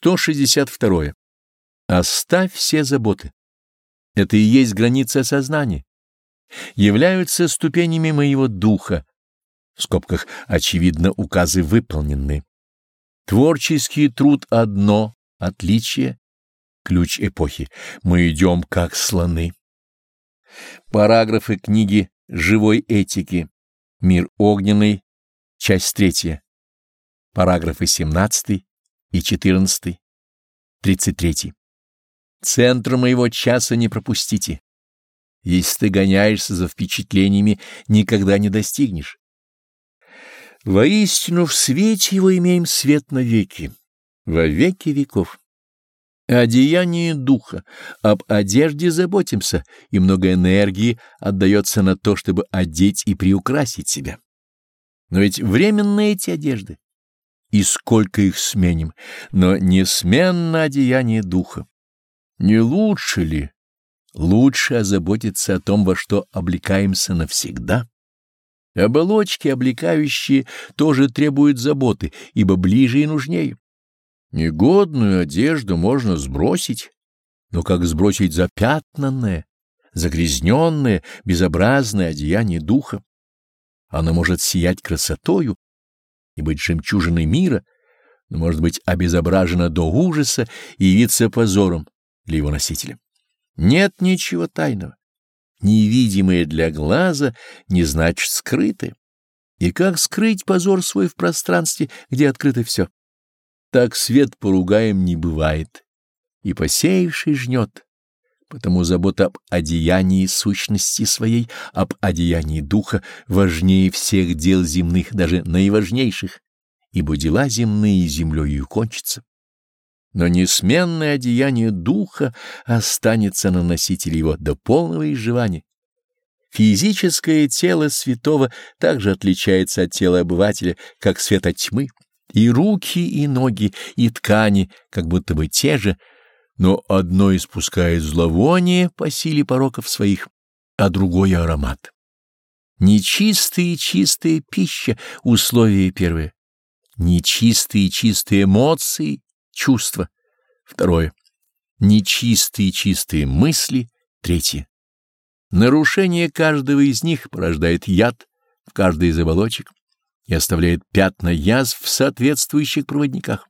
162. Оставь все заботы. Это и есть граница сознания. Являются ступенями моего духа. В скобках очевидно указы выполнены. Творческий труд одно, отличие, ключ эпохи. Мы идем как слоны. Параграфы книги живой этики. Мир огненный. Часть третья. Параграфы 17 и 14, 33. Центр моего часа не пропустите. Если ты гоняешься за впечатлениями, никогда не достигнешь. Воистину в свете его имеем свет навеки, во веки веков. О деянии духа, об одежде заботимся, и много энергии отдается на то, чтобы одеть и приукрасить себя. Но ведь временные эти одежды, и сколько их сменим, но несменно одеяние духа. Не лучше ли, лучше озаботиться о том, во что облекаемся навсегда? Оболочки, облекающие, тоже требуют заботы, ибо ближе и нужнее. Негодную одежду можно сбросить, но как сбросить запятнанное, загрязненное, безобразное одеяние духа? Оно может сиять красотою и быть жемчужиной мира, но может быть обезображено до ужаса и явиться позором для его носителя. Нет ничего тайного. Невидимое для глаза не значит скрытое. И как скрыть позор свой в пространстве, где открыто все? Так свет поругаем не бывает, и посеявший жнет. Потому забота об одеянии сущности своей, об одеянии духа важнее всех дел земных, даже наиважнейших, ибо дела земные землею кончатся. Но несменное одеяние духа останется на носителе его до полного изживания. Физическое тело святого также отличается от тела обывателя, как свет от тьмы, и руки, и ноги, и ткани, как будто бы те же, но одно испускает зловоние по силе пороков своих, а другое — аромат. Нечистая и чистая пища — условие первое. Нечистые и чистые эмоции — чувства. Второе. Нечистые и чистые мысли — третье. Нарушение каждого из них порождает яд в каждой из оболочек и оставляет пятна язв в соответствующих проводниках.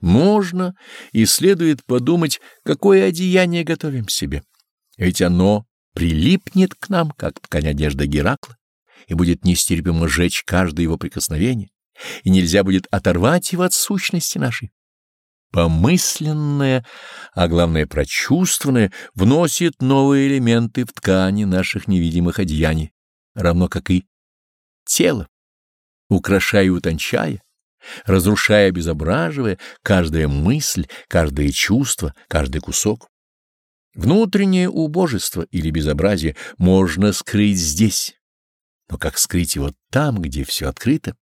Можно и следует подумать, какое одеяние готовим себе. Ведь оно прилипнет к нам, как ткань одежды Геракла, и будет нестерпимо жечь каждое его прикосновение, и нельзя будет оторвать его от сущности нашей. Помысленное, а главное прочувствованное, вносит новые элементы в ткани наших невидимых одеяний, равно как и тело, украшая и утончая, разрушая, обезображивая каждая мысль, каждое чувство, каждый кусок. Внутреннее убожество или безобразие можно скрыть здесь, но как скрыть его там, где все открыто?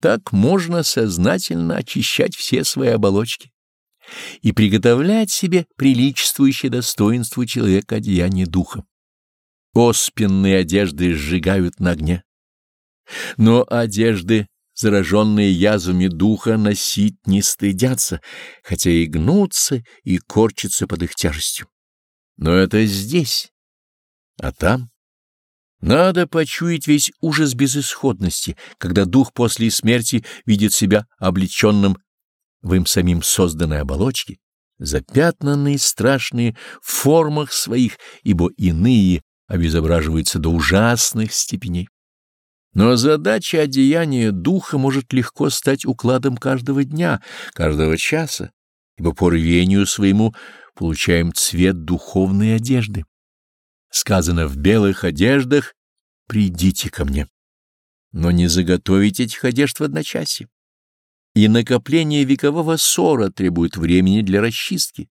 Так можно сознательно очищать все свои оболочки и приготовлять себе приличествующее достоинству человека одеяние духа. Оспенные одежды сжигают на огне. Но одежды зараженные язвами духа, носить не стыдятся, хотя и гнутся и корчатся под их тяжестью. Но это здесь, а там... Надо почуять весь ужас безысходности, когда дух после смерти видит себя облеченным в им самим созданной оболочке, запятнанные страшные в формах своих, ибо иные обезображиваются до ужасных степеней. Но задача одеяния духа может легко стать укладом каждого дня, каждого часа, ибо по рвению своему получаем цвет духовной одежды. Сказано в белых одеждах «придите ко мне». Но не заготовить этих одежд в одночасье. И накопление векового ссора требует времени для расчистки.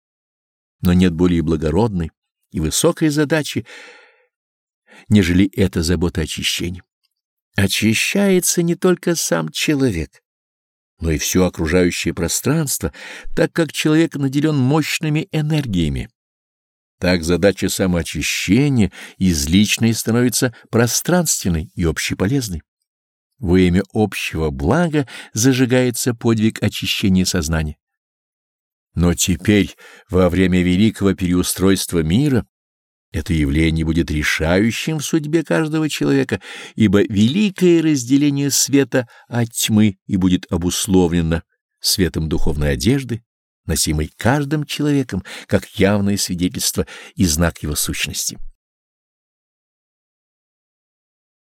Но нет более благородной и высокой задачи, нежели эта забота очищения. Очищается не только сам человек, но и все окружающее пространство, так как человек наделен мощными энергиями. Так задача самоочищения из личной становится пространственной и общеполезной. Во имя общего блага зажигается подвиг очищения сознания. Но теперь, во время великого переустройства мира, это явление будет решающим в судьбе каждого человека, ибо великое разделение света от тьмы и будет обусловлено светом духовной одежды, носимой каждым человеком, как явное свидетельство и знак его сущности.